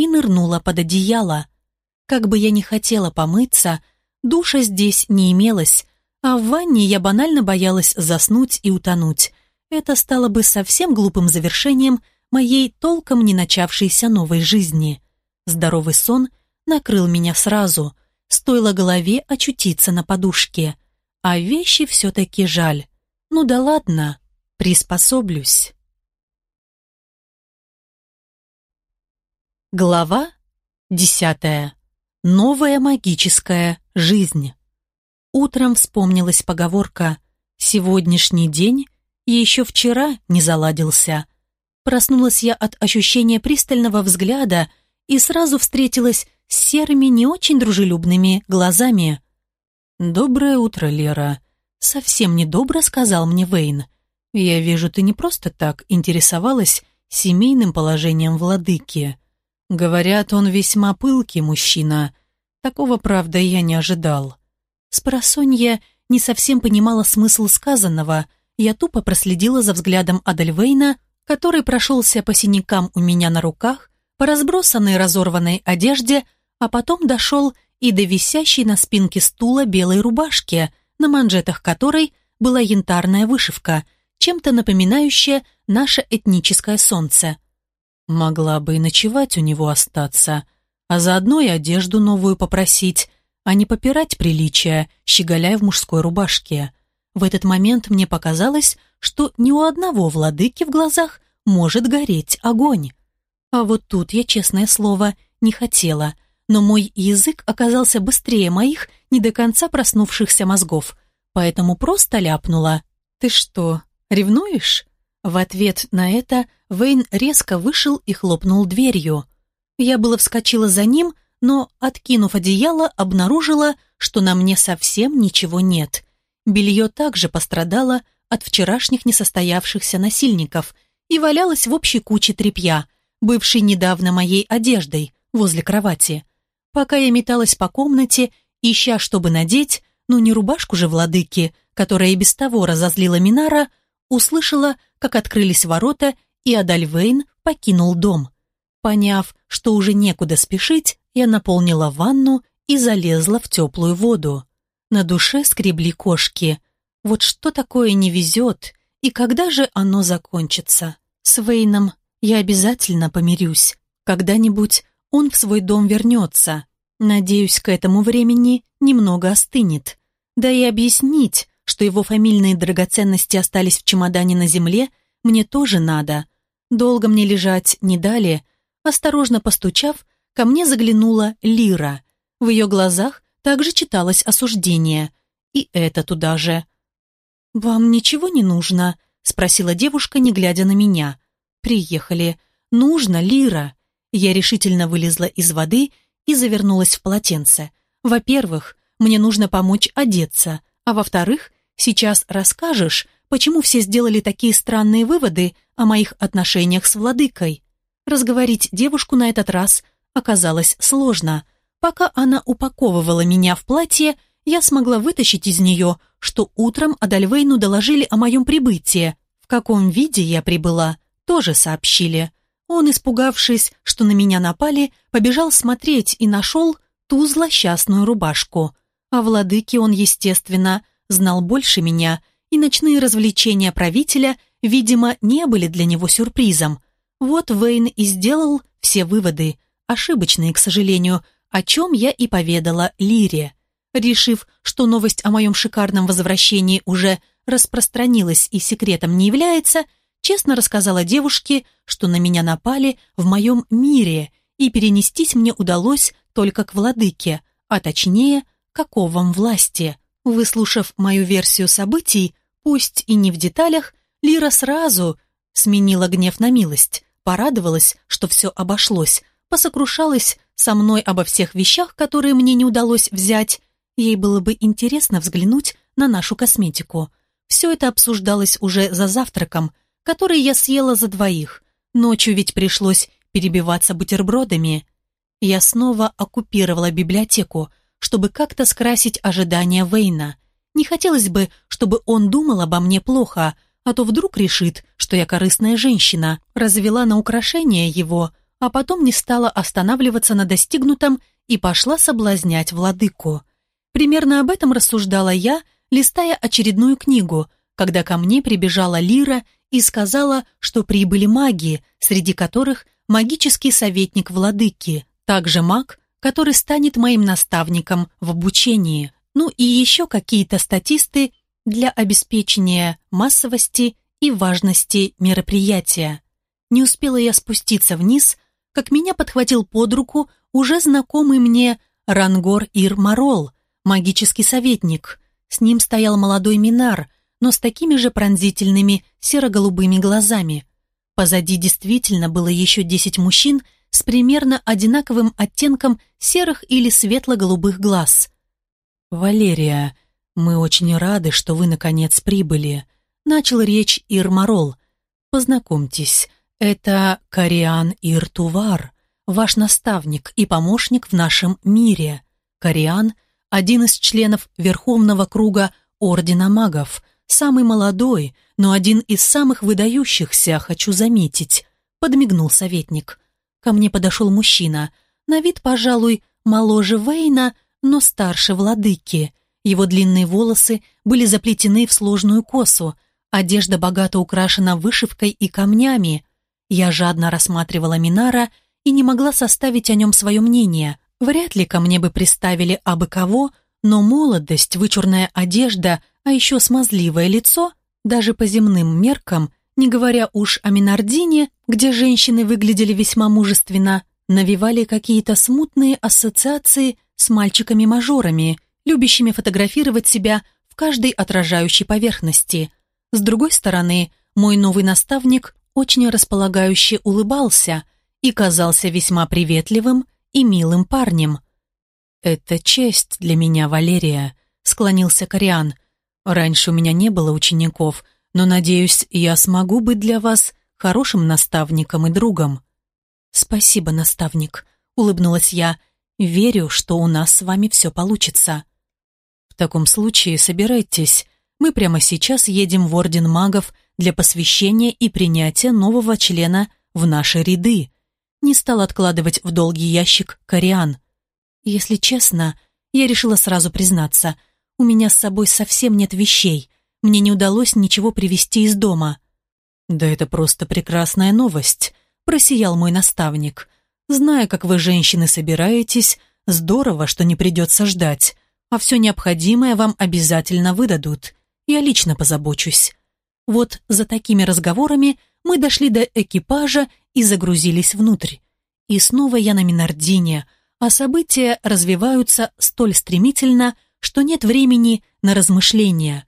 и нырнула под одеяло. Как бы я ни хотела помыться, душа здесь не имелось, а в ванне я банально боялась заснуть и утонуть. Это стало бы совсем глупым завершением моей толком не начавшейся новой жизни. Здоровый сон накрыл меня сразу, стоило голове очутиться на подушке. А вещи все-таки жаль. Ну да ладно, приспособлюсь. Глава десятая. Новая магическая жизнь. Утром вспомнилась поговорка «Сегодняшний день еще вчера не заладился». Проснулась я от ощущения пристального взгляда и сразу встретилась с серыми, не очень дружелюбными глазами. «Доброе утро, Лера», — совсем недобро сказал мне Вейн. «Я вижу, ты не просто так интересовалась семейным положением владыки». Говорят, он весьма пылкий мужчина. Такого, правда, я не ожидал. Спросонья не совсем понимала смысл сказанного. Я тупо проследила за взглядом Адельвейна, который прошелся по синякам у меня на руках, по разбросанной разорванной одежде, а потом дошел и до висящей на спинке стула белой рубашки, на манжетах которой была янтарная вышивка, чем-то напоминающая наше этническое солнце. Могла бы и ночевать у него остаться, а заодно и одежду новую попросить, а не попирать приличия, щеголяя в мужской рубашке. В этот момент мне показалось, что ни у одного владыки в глазах может гореть огонь. А вот тут я, честное слово, не хотела, но мой язык оказался быстрее моих не до конца проснувшихся мозгов, поэтому просто ляпнула. «Ты что, ревнуешь?» В ответ на это Вейн резко вышел и хлопнул дверью. Я было вскочила за ним, но, откинув одеяло, обнаружила, что на мне совсем ничего нет. Белье также пострадало от вчерашних несостоявшихся насильников и валялось в общей куче тряпья, бывшей недавно моей одеждой, возле кровати. Пока я металась по комнате, ища, чтобы надеть, ну не рубашку же владыки, которая и без того разозлила Минара, услышала, как открылись ворота, и Адальвейн покинул дом. Поняв, что уже некуда спешить, я наполнила ванну и залезла в теплую воду. На душе скребли кошки. Вот что такое не везет, и когда же оно закончится? С Вейном я обязательно помирюсь. Когда-нибудь он в свой дом вернется. Надеюсь, к этому времени немного остынет. Да и объяснить, что его фамильные драгоценности остались в чемодане на земле, мне тоже надо. Долго мне лежать не дали. Осторожно постучав, ко мне заглянула Лира. В ее глазах также читалось осуждение. И это туда же. «Вам ничего не нужно?» — спросила девушка, не глядя на меня. «Приехали. Нужно, Лира». Я решительно вылезла из воды и завернулась в полотенце. Во-первых, мне нужно помочь одеться, а во-вторых, Сейчас расскажешь, почему все сделали такие странные выводы о моих отношениях с владыкой. Разговорить девушку на этот раз оказалось сложно. Пока она упаковывала меня в платье, я смогла вытащить из нее, что утром Адальвейну доложили о моем прибытии. В каком виде я прибыла, тоже сообщили. Он, испугавшись, что на меня напали, побежал смотреть и нашел ту злосчастную рубашку. А владыке он, естественно, знал больше меня, и ночные развлечения правителя, видимо, не были для него сюрпризом. Вот Вейн и сделал все выводы, ошибочные, к сожалению, о чем я и поведала Лире. Решив, что новость о моем шикарном возвращении уже распространилась и секретом не является, честно рассказала девушке, что на меня напали в моем мире, и перенестись мне удалось только к владыке, а точнее, к оковам власти. Выслушав мою версию событий, пусть и не в деталях, Лира сразу сменила гнев на милость, порадовалась, что все обошлось, посокрушалась со мной обо всех вещах, которые мне не удалось взять. Ей было бы интересно взглянуть на нашу косметику. Все это обсуждалось уже за завтраком, который я съела за двоих. Ночью ведь пришлось перебиваться бутербродами. Я снова оккупировала библиотеку, чтобы как-то скрасить ожидания Вейна. Не хотелось бы, чтобы он думал обо мне плохо, а то вдруг решит, что я корыстная женщина, развела на украшение его, а потом не стала останавливаться на достигнутом и пошла соблазнять владыку. Примерно об этом рассуждала я, листая очередную книгу, когда ко мне прибежала Лира и сказала, что прибыли маги, среди которых магический советник владыки, также маг, который станет моим наставником в обучении, ну и еще какие-то статисты для обеспечения массовости и важности мероприятия. Не успела я спуститься вниз, как меня подхватил под руку уже знакомый мне Рангор Ир Марол, магический советник. С ним стоял молодой Минар, но с такими же пронзительными серо-голубыми глазами. Позади действительно было еще десять мужчин с примерно одинаковым оттенком серых или светло-голубых глаз. «Валерия, мы очень рады, что вы, наконец, прибыли», — начал речь Ирмарол. «Познакомьтесь, это Кориан Иртувар, ваш наставник и помощник в нашем мире. Кориан — один из членов Верховного круга Ордена Магов, самый молодой, но один из самых выдающихся, хочу заметить», — подмигнул советник. Ко мне подошел мужчина, на вид, пожалуй, моложе Вейна, но старше владыки. Его длинные волосы были заплетены в сложную косу, одежда богато украшена вышивкой и камнями. Я жадно рассматривала Минара и не могла составить о нем свое мнение. Вряд ли ко мне бы приставили абы кого, но молодость, вычурная одежда, а еще смазливое лицо, даже по земным меркам, не говоря уж о Минардине, где женщины выглядели весьма мужественно, навевали какие-то смутные ассоциации с мальчиками-мажорами, любящими фотографировать себя в каждой отражающей поверхности. С другой стороны, мой новый наставник очень располагающе улыбался и казался весьма приветливым и милым парнем. «Это честь для меня, Валерия», — склонился Кориан. «Раньше у меня не было учеников, но, надеюсь, я смогу быть для вас хорошим наставником и другом». «Спасибо, наставник», — улыбнулась я, — Верю, что у нас с вами все получится. В таком случае собирайтесь. Мы прямо сейчас едем в Орден магов для посвящения и принятия нового члена в наши ряды. Не стал откладывать в долгий ящик Кориан. Если честно, я решила сразу признаться. У меня с собой совсем нет вещей. Мне не удалось ничего привезти из дома. Да это просто прекрасная новость, просиял мой наставник. Зная, как вы, женщины, собираетесь, здорово, что не придется ждать, а все необходимое вам обязательно выдадут. Я лично позабочусь. Вот за такими разговорами мы дошли до экипажа и загрузились внутрь. И снова я на Минардине, а события развиваются столь стремительно, что нет времени на размышления.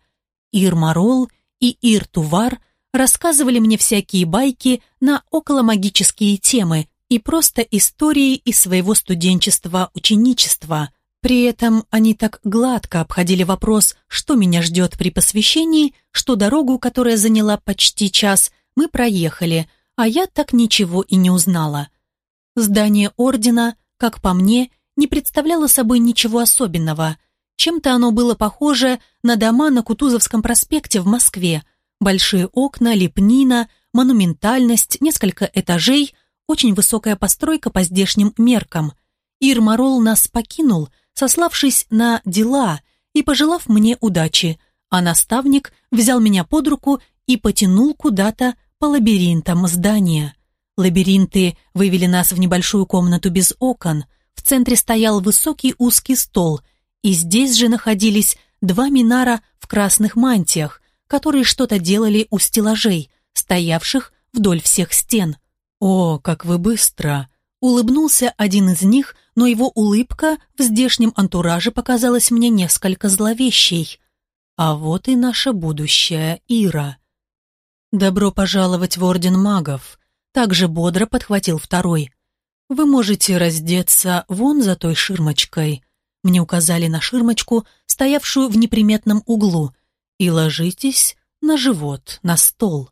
Ирмарол и Иртувар рассказывали мне всякие байки на околомагические темы, и просто истории из своего студенчества-ученичества. При этом они так гладко обходили вопрос, что меня ждет при посвящении, что дорогу, которая заняла почти час, мы проехали, а я так ничего и не узнала. Здание ордена, как по мне, не представляло собой ничего особенного. Чем-то оно было похоже на дома на Кутузовском проспекте в Москве. Большие окна, лепнина, монументальность, несколько этажей, очень высокая постройка по здешним меркам. Ирмарол нас покинул, сославшись на дела и пожелав мне удачи, а наставник взял меня под руку и потянул куда-то по лабиринтам здания. Лабиринты вывели нас в небольшую комнату без окон. В центре стоял высокий узкий стол, и здесь же находились два минара в красных мантиях, которые что-то делали у стеллажей, стоявших вдоль всех стен. «О, как вы быстро!» Улыбнулся один из них, но его улыбка в здешнем антураже показалась мне несколько зловещей. А вот и наша будущая Ира. «Добро пожаловать в Орден Магов», — также бодро подхватил второй. «Вы можете раздеться вон за той ширмочкой». Мне указали на ширмочку, стоявшую в неприметном углу, и ложитесь на живот, на стол.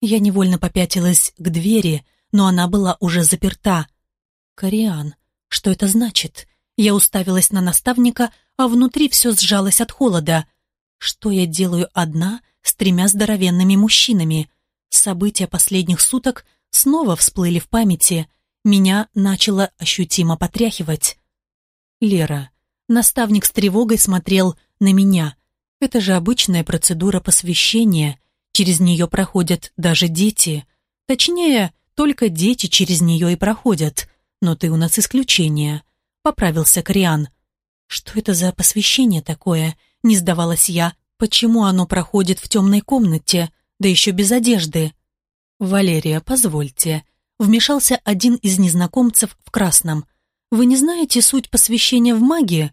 Я невольно попятилась к двери, — но она была уже заперта. «Кориан, что это значит?» Я уставилась на наставника, а внутри все сжалось от холода. Что я делаю одна с тремя здоровенными мужчинами? События последних суток снова всплыли в памяти. меня начало ощутимо потряхивать. Лера. Наставник с тревогой смотрел на меня. Это же обычная процедура посвящения. Через нее проходят даже дети. Точнее, только дети через нее и проходят. Но ты у нас исключение. Поправился Криан. Что это за посвящение такое? Не сдавалась я. Почему оно проходит в темной комнате, да еще без одежды? Валерия, позвольте. Вмешался один из незнакомцев в красном. Вы не знаете суть посвящения в магии?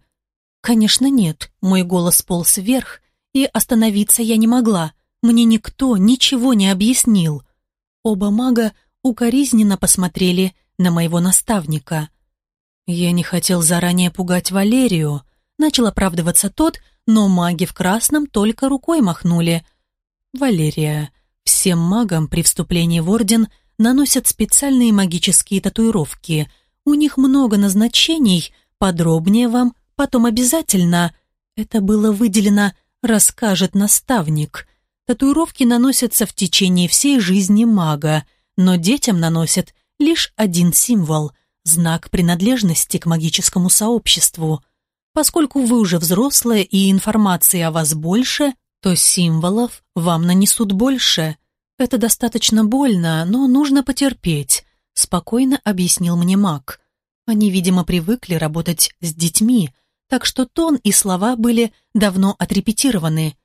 Конечно, нет. Мой голос полз вверх, и остановиться я не могла. Мне никто ничего не объяснил. Оба мага укоризненно посмотрели на моего наставника. Я не хотел заранее пугать Валерию. Начал оправдываться тот, но маги в красном только рукой махнули. «Валерия, всем магам при вступлении в Орден наносят специальные магические татуировки. У них много назначений, подробнее вам потом обязательно. Это было выделено «расскажет наставник». Татуировки наносятся в течение всей жизни мага, но детям наносят лишь один символ – знак принадлежности к магическому сообществу – Поскольку вы уже взрослая и информации о вас больше, то символов вам нанесут больше. Это достаточно больно, но нужно потерпеть», — спокойно объяснил мне маг. Они, видимо, привыкли работать с детьми, так что тон и слова были давно отрепетированы.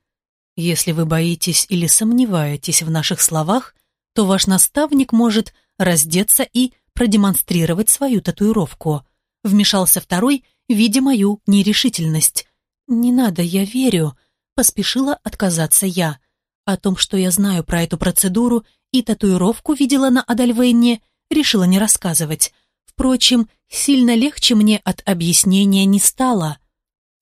Если вы боитесь или сомневаетесь в наших словах, то ваш наставник может раздеться и продемонстрировать свою татуировку. Вмешался второй видя мою нерешительность. «Не надо, я верю», — поспешила отказаться я. О том, что я знаю про эту процедуру и татуировку видела на Адальвейне, решила не рассказывать. Впрочем, сильно легче мне от объяснения не стало.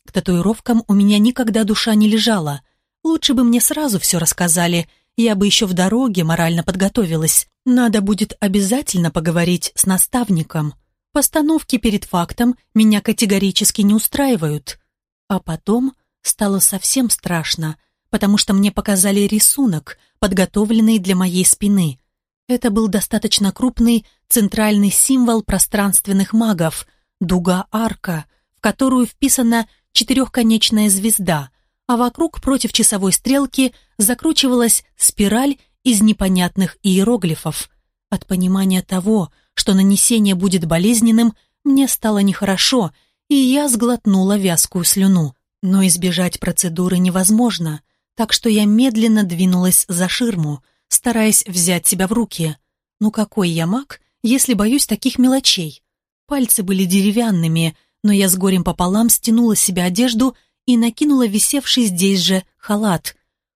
К татуировкам у меня никогда душа не лежала. Лучше бы мне сразу все рассказали, я бы еще в дороге морально подготовилась. Надо будет обязательно поговорить с наставником. Постановки перед фактом меня категорически не устраивают. А потом стало совсем страшно, потому что мне показали рисунок, подготовленный для моей спины. Это был достаточно крупный центральный символ пространственных магов — дуга-арка, в которую вписана четырехконечная звезда, а вокруг против часовой стрелки закручивалась спираль из непонятных иероглифов. От понимания того, что нанесение будет болезненным, мне стало нехорошо, и я сглотнула вязкую слюну. Но избежать процедуры невозможно, так что я медленно двинулась за ширму, стараясь взять себя в руки. Ну какой я маг, если боюсь таких мелочей? Пальцы были деревянными, но я с горем пополам стянула с себя одежду и накинула висевший здесь же халат.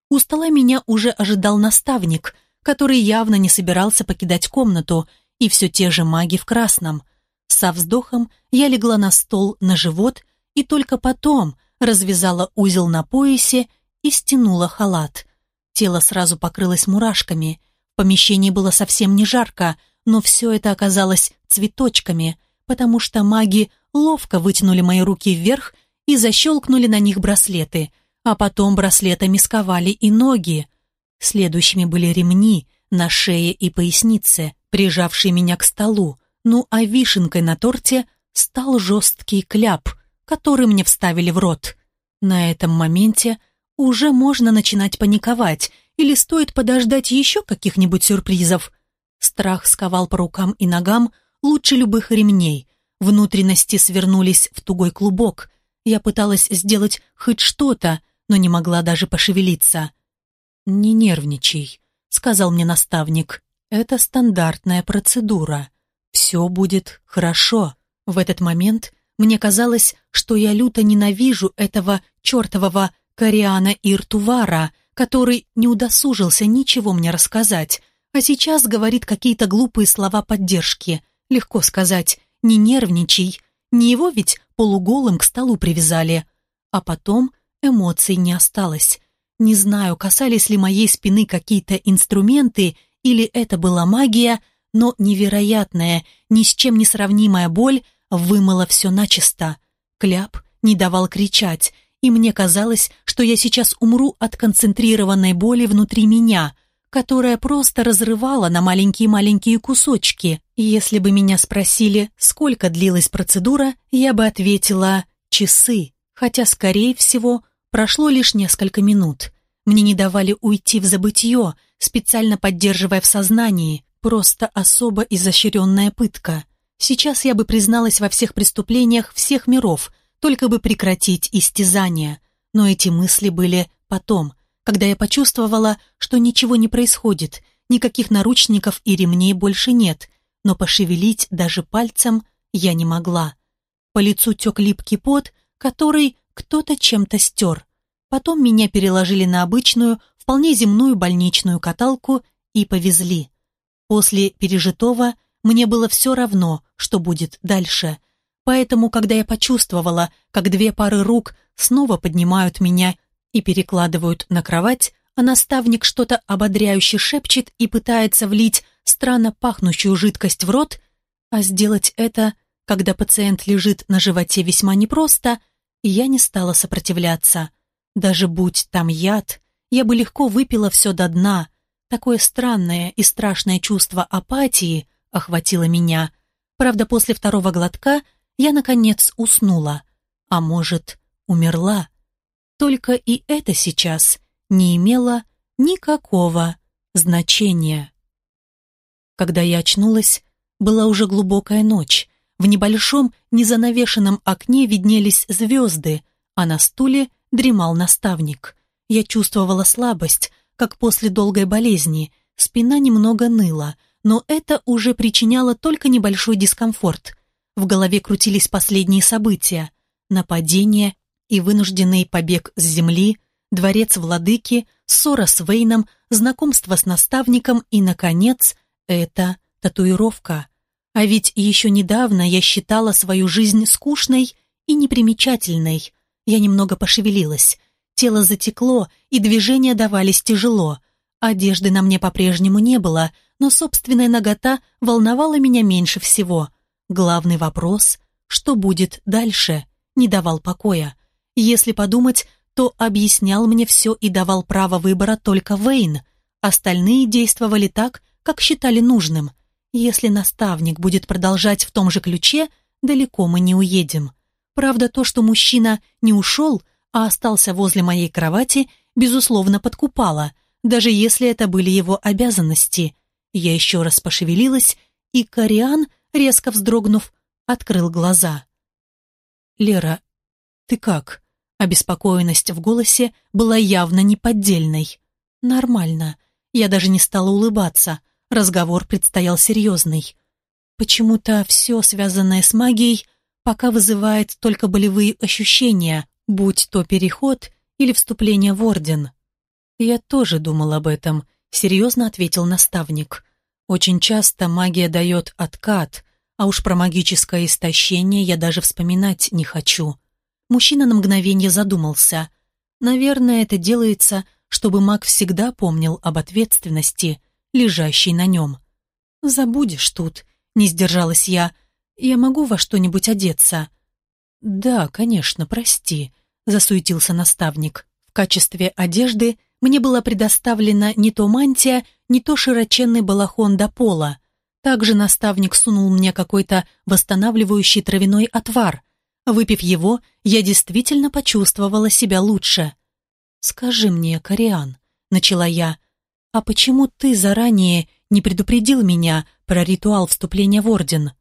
У стола меня уже ожидал наставник, который явно не собирался покидать комнату и все те же маги в красном. Со вздохом я легла на стол на живот и только потом развязала узел на поясе и стянула халат. Тело сразу покрылось мурашками. В помещении было совсем не жарко, но все это оказалось цветочками, потому что маги ловко вытянули мои руки вверх и защелкнули на них браслеты, а потом браслетами сковали и ноги. Следующими были ремни на шее и пояснице прижавший меня к столу, ну а вишенкой на торте стал жесткий кляп, который мне вставили в рот. На этом моменте уже можно начинать паниковать или стоит подождать еще каких-нибудь сюрпризов. Страх сковал по рукам и ногам лучше любых ремней. Внутренности свернулись в тугой клубок. Я пыталась сделать хоть что-то, но не могла даже пошевелиться. «Не нервничай», — сказал мне наставник. Это стандартная процедура. Все будет хорошо. В этот момент мне казалось, что я люто ненавижу этого чертового Кориана Иртувара, который не удосужился ничего мне рассказать, а сейчас говорит какие-то глупые слова поддержки. Легко сказать «не нервничай», не его ведь полуголым к столу привязали. А потом эмоций не осталось. Не знаю, касались ли моей спины какие-то инструменты или это была магия, но невероятная, ни с чем не сравнимая боль вымыла все начисто. Кляп не давал кричать, и мне казалось, что я сейчас умру от концентрированной боли внутри меня, которая просто разрывала на маленькие-маленькие кусочки. Если бы меня спросили, сколько длилась процедура, я бы ответила «часы», хотя, скорее всего, прошло лишь несколько минут. Мне не давали уйти в забытье, специально поддерживая в сознании, просто особо изощренная пытка. Сейчас я бы призналась во всех преступлениях всех миров, только бы прекратить истязание. Но эти мысли были потом, когда я почувствовала, что ничего не происходит, никаких наручников и ремней больше нет, но пошевелить даже пальцем я не могла. По лицу тек липкий пот, который кто-то чем-то стер. Потом меня переложили на обычную, вполне земную больничную каталку и повезли. После пережитого мне было все равно, что будет дальше. Поэтому, когда я почувствовала, как две пары рук снова поднимают меня и перекладывают на кровать, а наставник что-то ободряюще шепчет и пытается влить странно пахнущую жидкость в рот, а сделать это, когда пациент лежит на животе весьма непросто, я не стала сопротивляться. Даже будь там яд, я бы легко выпила все до дна. Такое странное и страшное чувство апатии охватило меня. Правда, после второго глотка я, наконец, уснула. А может, умерла. Только и это сейчас не имело никакого значения. Когда я очнулась, была уже глубокая ночь. В небольшом, незанавешенном окне виднелись звезды, а на стуле дремал наставник. Я чувствовала слабость, как после долгой болезни, спина немного ныла, но это уже причиняло только небольшой дискомфорт. В голове крутились последние события. Нападение и вынужденный побег с земли, дворец владыки, ссора с Вейном, знакомство с наставником и, наконец, это татуировка. А ведь еще недавно я считала свою жизнь скучной и непримечательной. Я немного пошевелилась. Тело затекло, и движения давались тяжело. Одежды на мне по-прежнему не было, но собственная нагота волновала меня меньше всего. Главный вопрос, что будет дальше, не давал покоя. Если подумать, то объяснял мне все и давал право выбора только Вейн. Остальные действовали так, как считали нужным. Если наставник будет продолжать в том же ключе, далеко мы не уедем. Правда, то, что мужчина не ушел, а остался возле моей кровати, безусловно, подкупало, даже если это были его обязанности. Я еще раз пошевелилась, и Кориан, резко вздрогнув, открыл глаза. «Лера, ты как?» Обеспокоенность в голосе была явно неподдельной. «Нормально». Я даже не стала улыбаться. Разговор предстоял серьезный. Почему-то все, связанное с магией, пока вызывает только болевые ощущения, будь то переход или вступление в орден. Я тоже думал об этом, серьезно ответил наставник. Очень часто магия дает откат, а уж про магическое истощение я даже вспоминать не хочу. Мужчина на мгновение задумался. Наверное, это делается, чтобы маг всегда помнил об ответственности, лежащей на нем. «Забудешь тут», — не сдержалась я, я могу во что-нибудь одеться?» «Да, конечно, прости», — засуетился наставник. В качестве одежды мне была предоставлена не то мантия, не то широченный балахон до пола. Также наставник сунул мне какой-то восстанавливающий травяной отвар. Выпив его, я действительно почувствовала себя лучше. «Скажи мне, Кориан», — начала я, — «а почему ты заранее не предупредил меня про ритуал вступления в Орден?»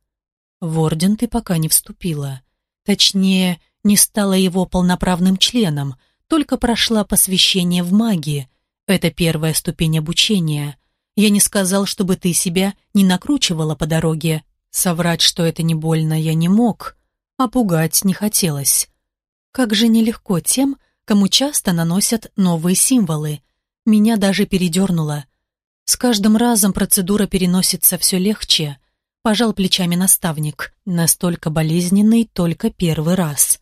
В орден ты пока не вступила. Точнее, не стала его полноправным членом, только прошла посвящение в магии. Это первая ступень обучения. Я не сказал, чтобы ты себя не накручивала по дороге. Соврать, что это не больно, я не мог, а пугать не хотелось. Как же нелегко тем, кому часто наносят новые символы. Меня даже передернуло. С каждым разом процедура переносится все легче. Пожал плечами наставник. Настолько болезненный только первый раз.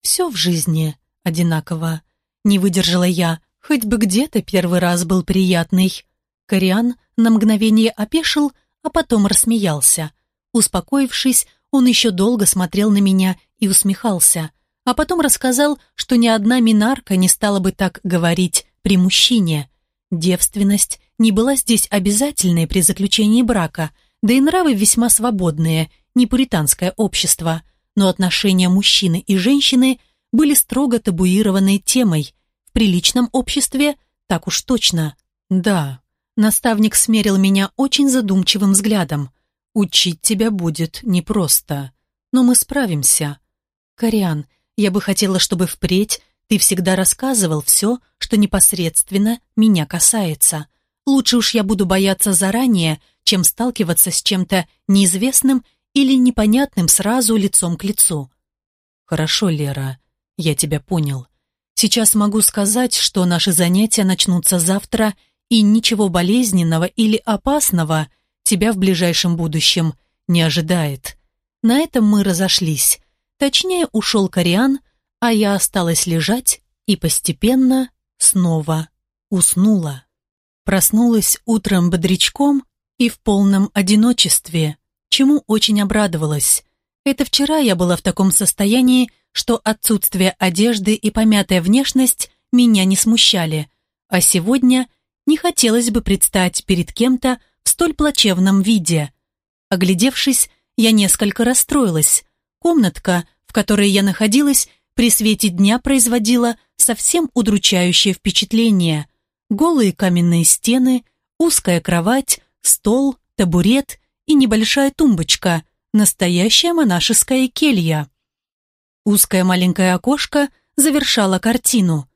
Все в жизни одинаково. Не выдержала я, хоть бы где-то первый раз был приятный. Кориан на мгновение опешил, а потом рассмеялся. Успокоившись, он еще долго смотрел на меня и усмехался, а потом рассказал, что ни одна минарка не стала бы так говорить при мужчине. Девственность не была здесь обязательной при заключении брака – Да и нравы весьма свободные, не пуританское общество, но отношения мужчины и женщины были строго табуированной темой. В приличном обществе так уж точно. Да, наставник смерил меня очень задумчивым взглядом. Учить тебя будет непросто, но мы справимся. Кориан, я бы хотела, чтобы впредь ты всегда рассказывал все, что непосредственно меня касается. Лучше уж я буду бояться заранее, чем сталкиваться с чем-то неизвестным или непонятным сразу лицом к лицу. Хорошо, Лера, я тебя понял. Сейчас могу сказать, что наши занятия начнутся завтра, и ничего болезненного или опасного тебя в ближайшем будущем не ожидает. На этом мы разошлись. Точнее, ушел Кориан, а я осталась лежать и постепенно снова уснула. Проснулась утром бодрячком и в полном одиночестве, чему очень обрадовалась. Это вчера я была в таком состоянии, что отсутствие одежды и помятая внешность меня не смущали, а сегодня не хотелось бы предстать перед кем-то в столь плачевном виде. Оглядевшись, я несколько расстроилась. Комнатка, в которой я находилась, при свете дня производила совсем удручающее впечатление. Голые каменные стены, узкая кровать, стол, табурет и небольшая тумбочка, настоящая монашеская келья. Узкое маленькое окошко завершало картину.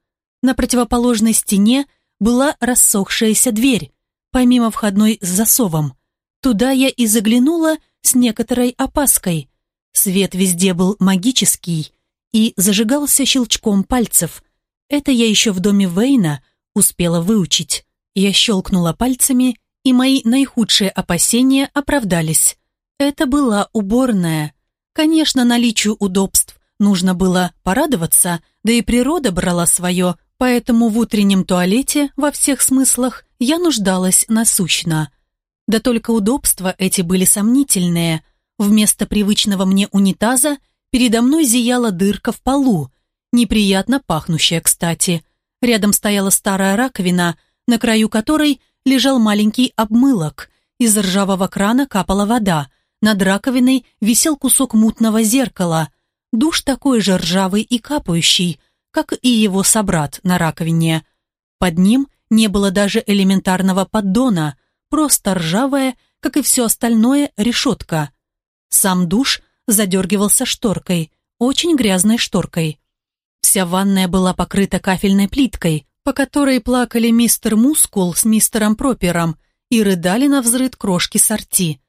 На противоположной стене была рассохшаяся дверь, помимо входной с засовом. Туда я и заглянула с некоторой опаской. Свет везде был магический и зажигался щелчком пальцев. Это я еще в доме Вейна успела выучить. Я щелкнула пальцами, и мои наихудшие опасения оправдались. Это была уборная. Конечно, наличию удобств Нужно было порадоваться, да и природа брала свое, поэтому в утреннем туалете во всех смыслах я нуждалась насущно. Да только удобства эти были сомнительные. Вместо привычного мне унитаза передо мной зияла дырка в полу, неприятно пахнущая, кстати. Рядом стояла старая раковина, на краю которой лежал маленький обмылок. Из ржавого крана капала вода. Над раковиной висел кусок мутного зеркала – Душ такой же ржавый и капающий, как и его собрат на раковине. Под ним не было даже элементарного поддона, просто ржавая, как и все остальное, решетка. Сам душ задергивался шторкой, очень грязной шторкой. Вся ванная была покрыта кафельной плиткой, по которой плакали мистер Мускул с мистером Пропером и рыдали на взрыд крошки сорти.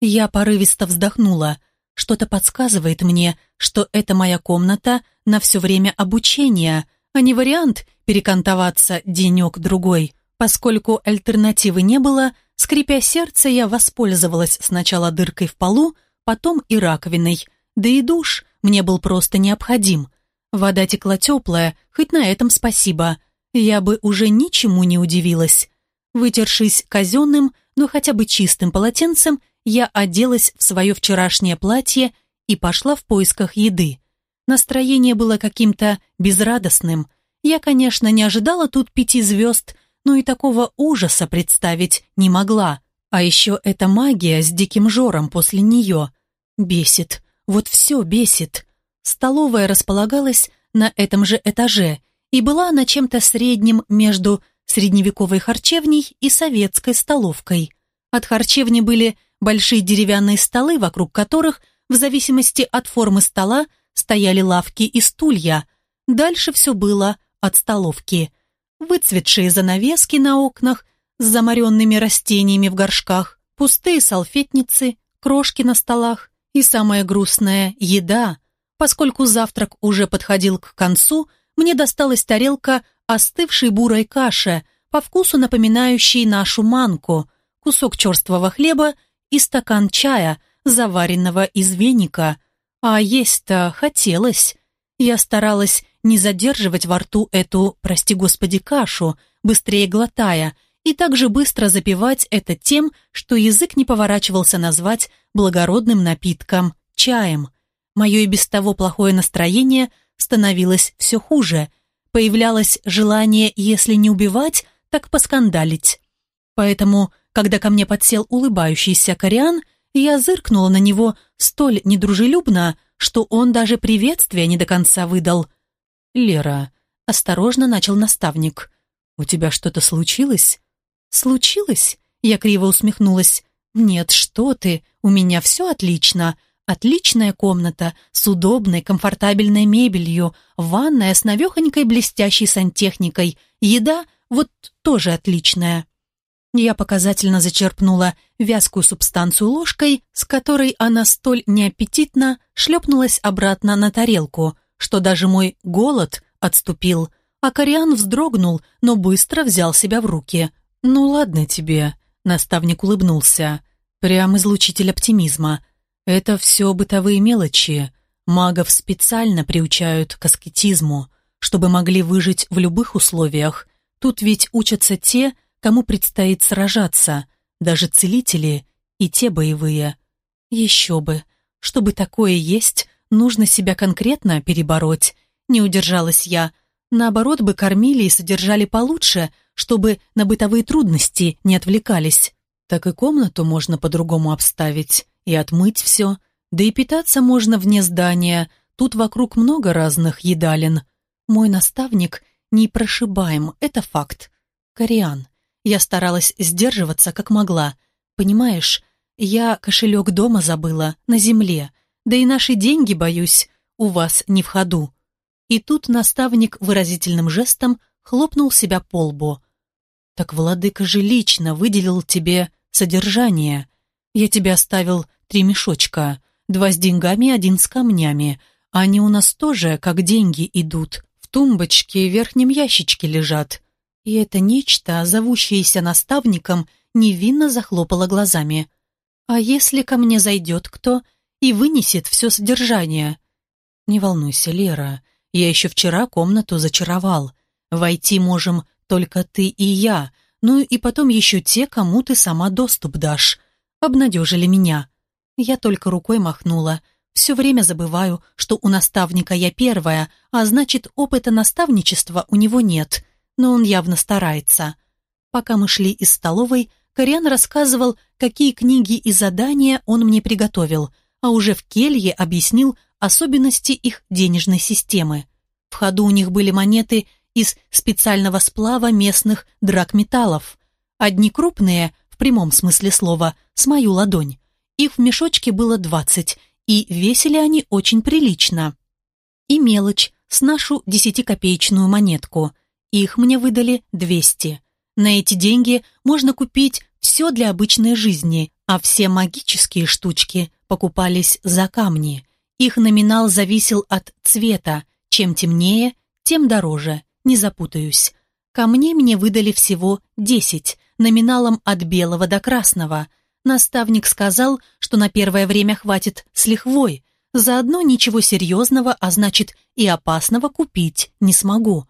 Я порывисто вздохнула – что-то подсказывает мне, что это моя комната на все время обучения, а не вариант перекантоваться денек-другой. Поскольку альтернативы не было, скрипя сердце, я воспользовалась сначала дыркой в полу, потом и раковиной. Да и душ мне был просто необходим. Вода текла теплая, хоть на этом спасибо. Я бы уже ничему не удивилась. Вытершись казенным, но хотя бы чистым полотенцем, я оделась в свое вчерашнее платье и пошла в поисках еды. Настроение было каким-то безрадостным. Я, конечно, не ожидала тут пяти звезд, но и такого ужаса представить не могла. А еще эта магия с диким жором после нее. Бесит. Вот все бесит. Столовая располагалась на этом же этаже, и была она чем-то средним между средневековой харчевней и советской столовкой. От харчевни были большие деревянные столы, вокруг которых, в зависимости от формы стола, стояли лавки и стулья. Дальше все было от столовки. Выцветшие занавески на окнах с заморенными растениями в горшках, пустые салфетницы, крошки на столах и самое грустное – еда. Поскольку завтрак уже подходил к концу, мне досталась тарелка остывшей бурой каши, по вкусу напоминающей нашу манку, кусок черствого хлеба и стакан чая, заваренного из веника. А есть-то хотелось. Я старалась не задерживать во рту эту, прости господи, кашу, быстрее глотая, и также быстро запивать это тем, что язык не поворачивался назвать благородным напитком – чаем. Мое и без того плохое настроение становилось все хуже. Появлялось желание, если не убивать, так поскандалить. Поэтому, когда ко мне подсел улыбающийся Кориан, я зыркнула на него столь недружелюбно, что он даже приветствия не до конца выдал. «Лера», — осторожно начал наставник, — «у тебя что-то случилось?» «Случилось?» — я криво усмехнулась. «Нет, что ты, у меня все отлично. Отличная комната с удобной, комфортабельной мебелью, ванная с навехонькой блестящей сантехникой, еда вот тоже отличная». Я показательно зачерпнула вязкую субстанцию ложкой, с которой она столь неаппетитно шлепнулась обратно на тарелку, что даже мой голод отступил, а Кориан вздрогнул, но быстро взял себя в руки. «Ну ладно тебе», — наставник улыбнулся, прям излучитель оптимизма. «Это все бытовые мелочи. Магов специально приучают к аскетизму, чтобы могли выжить в любых условиях. Тут ведь учатся те, кому предстоит сражаться, даже целители и те боевые. Еще бы, чтобы такое есть, нужно себя конкретно перебороть. Не удержалась я. Наоборот бы кормили и содержали получше, чтобы на бытовые трудности не отвлекались. Так и комнату можно по-другому обставить и отмыть все. Да и питаться можно вне здания. Тут вокруг много разных едалин. Мой наставник непрошибаем, это факт. Кориан. Я старалась сдерживаться, как могла. Понимаешь, я кошелек дома забыла, на земле. Да и наши деньги, боюсь, у вас не в ходу. И тут наставник выразительным жестом хлопнул себя по лбу. «Так владыка же лично выделил тебе содержание. Я тебе оставил три мешочка, два с деньгами, один с камнями. Они у нас тоже, как деньги, идут. В тумбочке в верхнем ящичке лежат. И это нечто, зовущееся наставником, невинно захлопало глазами. «А если ко мне зайдет кто и вынесет все содержание?» «Не волнуйся, Лера, я еще вчера комнату зачаровал. Войти можем только ты и я, ну и потом еще те, кому ты сама доступ дашь. Обнадежили меня». Я только рукой махнула. Все время забываю, что у наставника я первая, а значит, опыта наставничества у него нет но он явно старается. Пока мы шли из столовой, Кориан рассказывал, какие книги и задания он мне приготовил, а уже в келье объяснил особенности их денежной системы. В ходу у них были монеты из специального сплава местных драгметаллов. Одни крупные, в прямом смысле слова, с мою ладонь. Их в мешочке было двадцать, и весили они очень прилично. И мелочь, с нашу десятикопеечную монетку – их мне выдали 200. На эти деньги можно купить все для обычной жизни, а все магические штучки покупались за камни. Их номинал зависел от цвета. Чем темнее, тем дороже, не запутаюсь. Камней мне выдали всего 10, номиналом от белого до красного. Наставник сказал, что на первое время хватит с лихвой. Заодно ничего серьезного, а значит и опасного купить не смогу.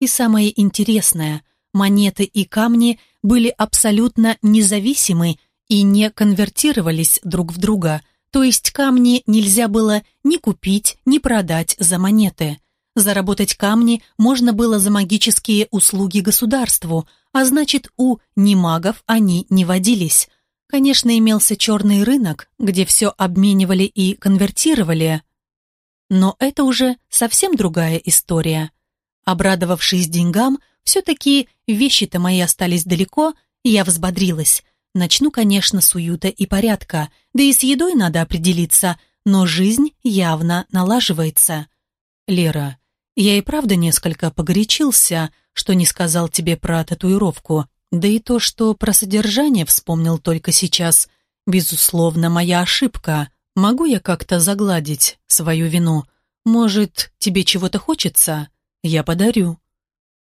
И самое интересное, монеты и камни были абсолютно независимы и не конвертировались друг в друга, то есть камни нельзя было ни купить, ни продать за монеты. Заработать камни можно было за магические услуги государству, а значит, у немагов они не водились. Конечно, имелся черный рынок, где все обменивали и конвертировали, но это уже совсем другая история. Обрадовавшись деньгам, все-таки вещи-то мои остались далеко, и я взбодрилась. Начну, конечно, с уюта и порядка, да и с едой надо определиться, но жизнь явно налаживается. Лера, я и правда несколько погорячился, что не сказал тебе про татуировку, да и то, что про содержание вспомнил только сейчас. Безусловно, моя ошибка. Могу я как-то загладить свою вину? Может, тебе чего-то хочется?» я подарю».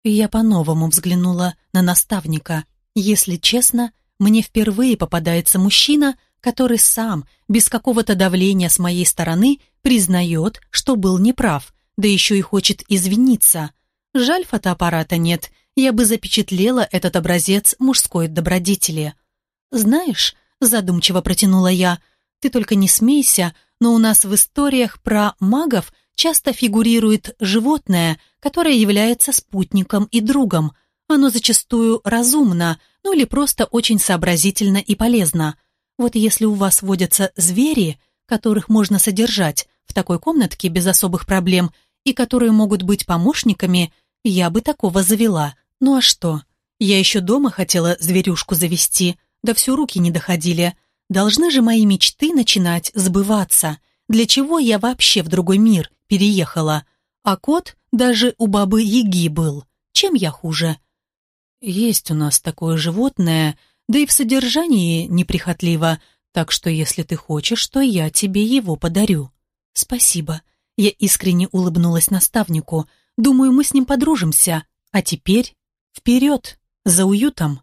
Я по-новому взглянула на наставника. Если честно, мне впервые попадается мужчина, который сам, без какого-то давления с моей стороны, признает, что был неправ, да еще и хочет извиниться. Жаль, фотоаппарата нет, я бы запечатлела этот образец мужской добродетели. «Знаешь», — задумчиво протянула я, — «ты только не смейся, но у нас в историях про магов часто фигурирует животное, которое является спутником и другом. Оно зачастую разумно, ну или просто очень сообразительно и полезно. Вот если у вас водятся звери, которых можно содержать в такой комнатке без особых проблем и которые могут быть помощниками, я бы такого завела. Ну а что? Я еще дома хотела зверюшку завести, да все руки не доходили. Должны же мои мечты начинать сбываться. Для чего я вообще в другой мир переехала? А кот даже у бабы Яги был. Чем я хуже? Есть у нас такое животное, да и в содержании неприхотливо, так что если ты хочешь, то я тебе его подарю. Спасибо. Я искренне улыбнулась наставнику. Думаю, мы с ним подружимся. А теперь вперед, за уютом.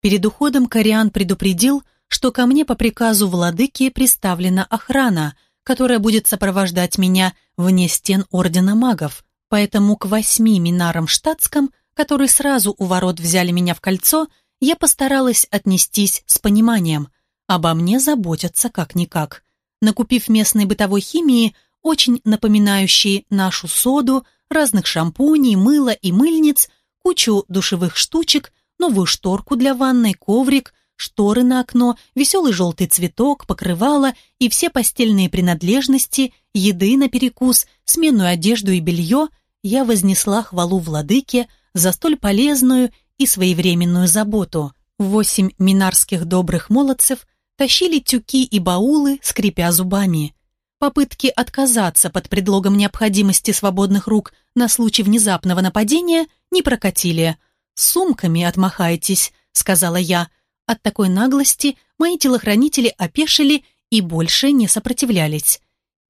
Перед уходом Кориан предупредил, что ко мне по приказу владыки приставлена охрана, которая будет сопровождать меня вне стен Ордена Магов, поэтому к восьми минарам штатском, которые сразу у ворот взяли меня в кольцо, я постаралась отнестись с пониманием. Обо мне заботятся как-никак. Накупив местной бытовой химии, очень напоминающей нашу соду, разных шампуней, мыла и мыльниц, кучу душевых штучек, новую шторку для ванной, коврик, шторы на окно, веселый желтый цветок, покрывало и все постельные принадлежности, еды на перекус, сменную одежду и белье, я вознесла хвалу владыке за столь полезную и своевременную заботу. Восемь минарских добрых молодцев тащили тюки и баулы, скрипя зубами. Попытки отказаться под предлогом необходимости свободных рук на случай внезапного нападения не прокатили. «Сумками отмахайтесь», — сказала я. От такой наглости мои телохранители опешили и больше не сопротивлялись.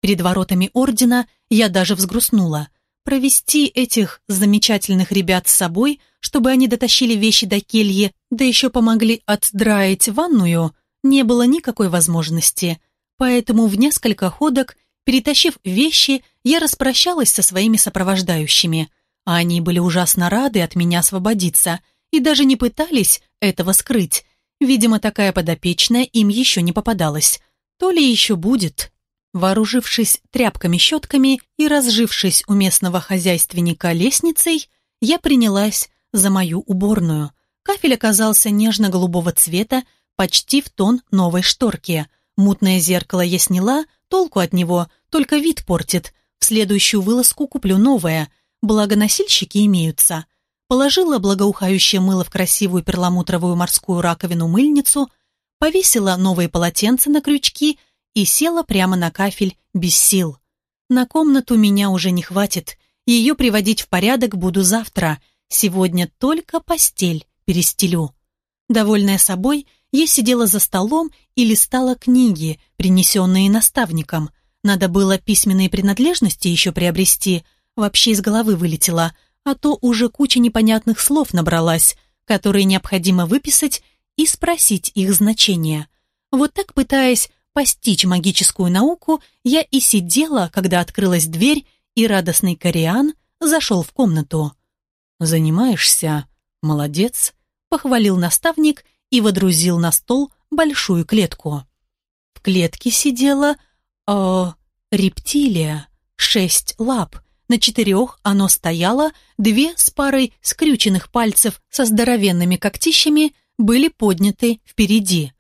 Перед воротами ордена я даже взгрустнула. Провести этих замечательных ребят с собой, чтобы они дотащили вещи до кельи, да еще помогли отдраить ванную, не было никакой возможности. Поэтому в несколько ходок, перетащив вещи, я распрощалась со своими сопровождающими. Они были ужасно рады от меня освободиться и даже не пытались этого скрыть. Видимо, такая подопечная им еще не попадалась. То ли еще будет. Вооружившись тряпками-щетками и разжившись у местного хозяйственника лестницей, я принялась за мою уборную. Кафель оказался нежно-голубого цвета, почти в тон новой шторки. Мутное зеркало я сняла, толку от него, только вид портит. В следующую вылазку куплю новое, благо носильщики имеются. Положила благоухающее мыло в красивую перламутровую морскую раковину-мыльницу, повесила новые полотенца на крючки – и села прямо на кафель без сил. На комнату меня уже не хватит, ее приводить в порядок буду завтра, сегодня только постель перестелю. Довольная собой, я сидела за столом и листала книги, принесенные наставником. Надо было письменные принадлежности еще приобрести, вообще из головы вылетела, а то уже куча непонятных слов набралась, которые необходимо выписать и спросить их значение. Вот так, пытаясь постичь магическую науку, я и сидела, когда открылась дверь, и радостный Кориан зашел в комнату. «Занимаешься? Молодец!» — похвалил наставник и водрузил на стол большую клетку. В клетке сидела... Э, рептилия, шесть лап. На четырех оно стояло, две с парой скрюченных пальцев со здоровенными когтищами были подняты впереди.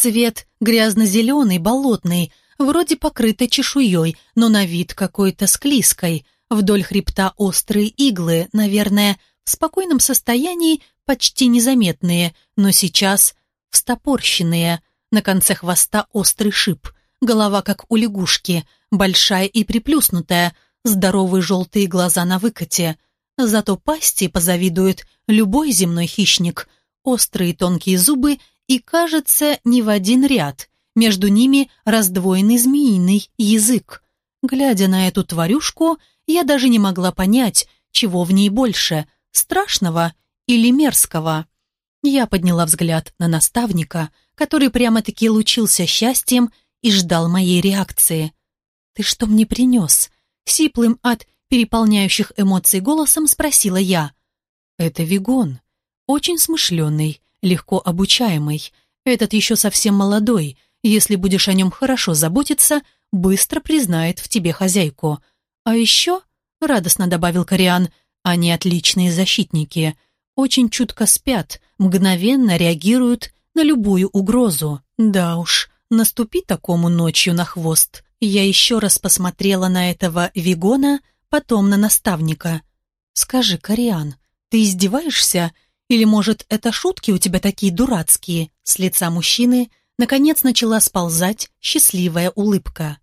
Цвет грязно-зеленый, болотный, вроде покрытой чешуей, но на вид какой-то склизкой. Вдоль хребта острые иглы, наверное, в спокойном состоянии почти незаметные, но сейчас встопорщенные. На конце хвоста острый шип, голова как у лягушки, большая и приплюснутая, здоровые желтые глаза на выкате. Зато пасти позавидует любой земной хищник. Острые тонкие зубы и, кажется, не в один ряд. Между ними раздвоенный змеиный язык. Глядя на эту тварюшку, я даже не могла понять, чего в ней больше – страшного или мерзкого. Я подняла взгляд на наставника, который прямо-таки лучился счастьем и ждал моей реакции. «Ты что мне принес?» Сиплым от переполняющих эмоций голосом спросила я. «Это вигон. Очень смышленый, легко обучаемый. Этот еще совсем молодой. Если будешь о нем хорошо заботиться, быстро признает в тебе хозяйку. А еще, радостно добавил Кориан, они отличные защитники. очень чутко спят, мгновенно реагируют на любую угрозу. Да уж, наступи такому ночью на хвост. Я еще раз посмотрела на этого Вигона, потом на наставника. «Скажи, Кориан, ты издеваешься? Или, может, это шутки у тебя такие дурацкие?» С лица мужчины, наконец, начала сползать счастливая улыбка.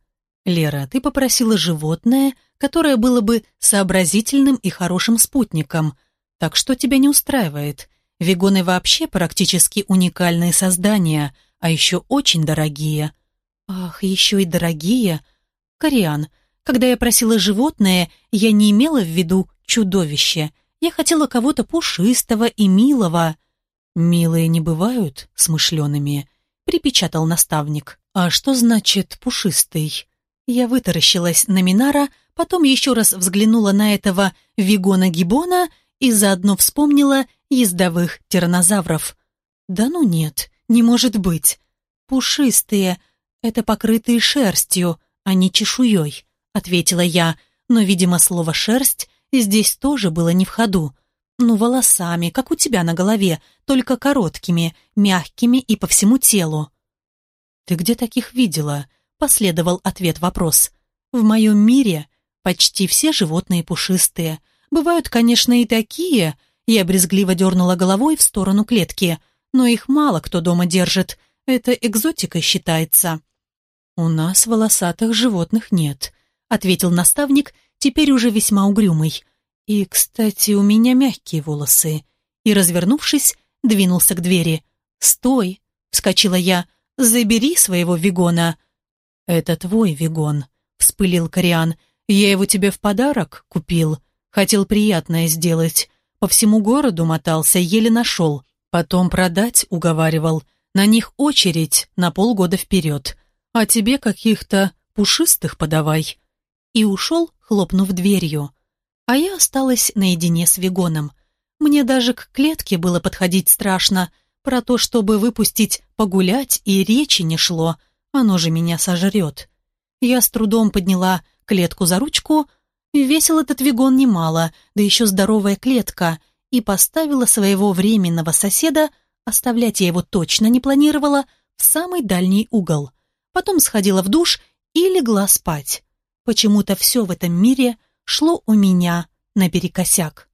«Лера, ты попросила животное, которое было бы сообразительным и хорошим спутником. Так что тебя не устраивает? Вегоны вообще практически уникальные создания, а еще очень дорогие». «Ах, еще и дорогие!» «Кориан, когда я просила животное, я не имела в виду чудовище. Я хотела кого-то пушистого и милого». «Милые не бывают смышленными», — припечатал наставник. «А что значит пушистый?» Я вытаращилась на Минара, потом еще раз взглянула на этого Вигона-гибона и заодно вспомнила ездовых тиранозавров. «Да ну нет, не может быть. Пушистые — это покрытые шерстью, а не чешуей», — ответила я, но, видимо, слово «шерсть» здесь тоже было не в ходу. Ну, волосами, как у тебя на голове, только короткими, мягкими и по всему телу. «Ты где таких видела?» — последовал ответ-вопрос. «В моем мире почти все животные пушистые. Бывают, конечно, и такие...» Я брезгливо дернула головой в сторону клетки. «Но их мало кто дома держит. Это экзотика считается». «У нас волосатых животных нет», — ответил наставник, теперь уже весьма угрюмый. «И, кстати, у меня мягкие волосы». И, развернувшись, двинулся к двери. «Стой!» — вскочила я. «Забери своего вегона». «Это твой вегон», — вспылил Кориан. «Я его тебе в подарок купил. Хотел приятное сделать. По всему городу мотался, еле нашел. Потом продать уговаривал. На них очередь на полгода вперед. А тебе каких-то пушистых подавай». И ушел, хлопнув дверью. А я осталась наедине с Вегоном. Мне даже к клетке было подходить страшно. Про то, чтобы выпустить погулять, и речи не шло — оно же меня сожрет. Я с трудом подняла клетку за ручку, весил этот вегон немало, да еще здоровая клетка, и поставила своего временного соседа, оставлять я его точно не планировала, в самый дальний угол. Потом сходила в душ и легла спать. Почему-то все в этом мире шло у меня наперекосяк.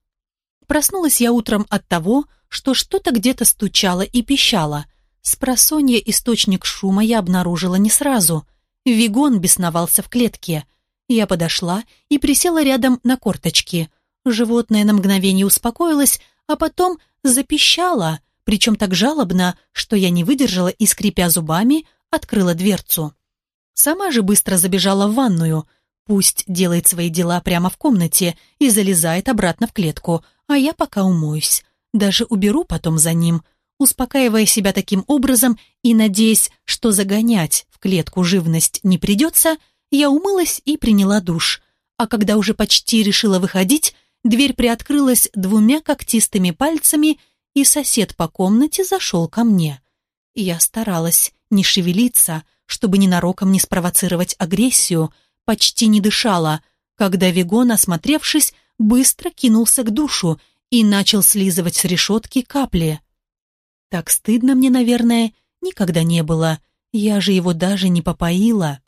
Проснулась я утром от того, что что-то где-то стучало и пищало. Спросонья источник шума я обнаружила не сразу. Вигон бесновался в клетке. Я подошла и присела рядом на корточки. Животное на мгновение успокоилось, а потом запищало, причем так жалобно, что я не выдержала и, скрипя зубами, открыла дверцу. Сама же быстро забежала в ванную. Пусть делает свои дела прямо в комнате и залезает обратно в клетку, а я пока умоюсь. Даже уберу потом за ним. Успокаивая себя таким образом и надеясь, что загонять в клетку живность не придется, я умылась и приняла душ. А когда уже почти решила выходить, дверь приоткрылась двумя когтистыми пальцами, и сосед по комнате зашел ко мне. Я старалась не шевелиться, чтобы ненароком не спровоцировать агрессию, почти не дышала, когда Вегон, осмотревшись, быстро кинулся к душу и начал слизывать с решетки капли. Так стыдно мне, наверное, никогда не было. Я же его даже не попоила.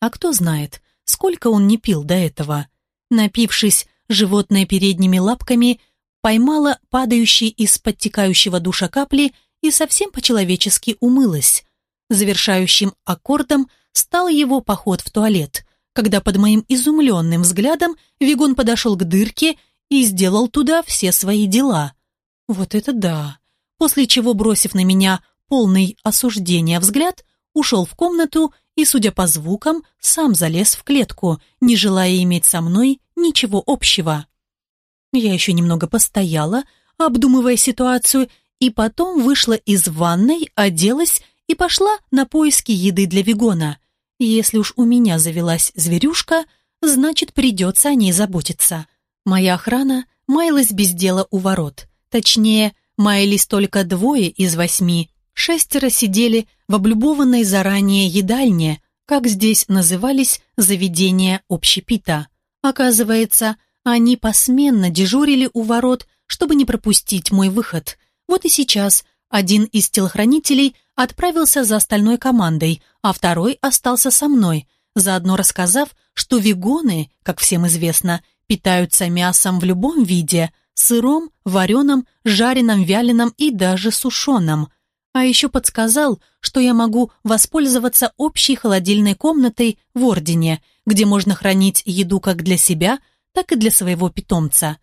А кто знает, сколько он не пил до этого. Напившись, животное передними лапками поймало падающие из подтекающего душа капли и совсем по-человечески умылось. Завершающим аккордом стал его поход в туалет, когда под моим изумленным взглядом Вигон подошел к дырке и сделал туда все свои дела. Вот это да! после чего, бросив на меня полный осуждения взгляд, ушел в комнату и, судя по звукам, сам залез в клетку, не желая иметь со мной ничего общего. Я еще немного постояла, обдумывая ситуацию, и потом вышла из ванной, оделась и пошла на поиски еды для вегона. Если уж у меня завелась зверюшка, значит, придется о ней заботиться. Моя охрана маялась без дела у ворот. Точнее, маялись только двое из восьми. Шестеро сидели в облюбованной заранее едальне, как здесь назывались заведения общепита. Оказывается, они посменно дежурили у ворот, чтобы не пропустить мой выход. Вот и сейчас один из телохранителей отправился за остальной командой, а второй остался со мной, заодно рассказав, что вегоны, как всем известно, питаются мясом в любом виде – сыром, вареном, жареном, вяленом и даже сушеном. А еще подсказал, что я могу воспользоваться общей холодильной комнатой в Ордене, где можно хранить еду как для себя, так и для своего питомца.